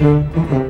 Música